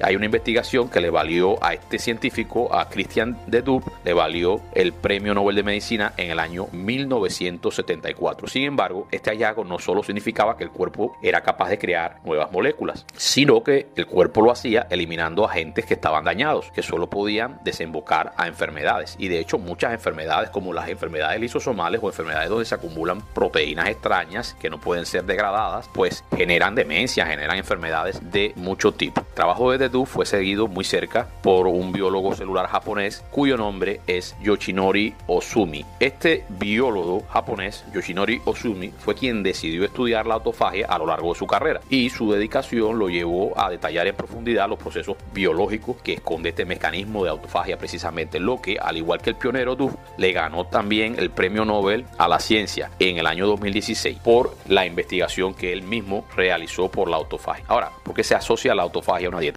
Hay una investigación que le valió a este científico, a Christian de Dup, le valió el Premio Nobel de Medicina en el año 1974. Sin embargo, este hallazgo no solo significaba que el cuerpo era capaz de crear nuevas moléculas, sino que el cuerpo lo hacía eliminando agentes que estaban dañados, que solo podían desembocar a enfermedades. Y de hecho, muchas enfermedades, como las enfermedades lisosomales o enfermedades donde se acumulan proteínas extrañas que no pueden ser degradadas, pues generan demencia, generan enfermedades de mucho tipo. Trabajo de Dedu fue seguido muy cerca por un biólogo celular japonés cuyo nombre es Yoshinori Ozumi. Este biólogo japonés, Yoshinori Ozumi, fue quien decidió estudiar la autofagia a lo largo de su carrera y su dedicación lo llevó a detallar en profundidad los procesos biológicos que esconde este mecanismo de autofagia precisamente, lo que al igual que el pionero Duff le ganó también el premio Nobel a la ciencia en el año 2016 por la investigación que él mismo realizó por la autofagia. Ahora, ¿por qué se asocia la autofagia una dieta?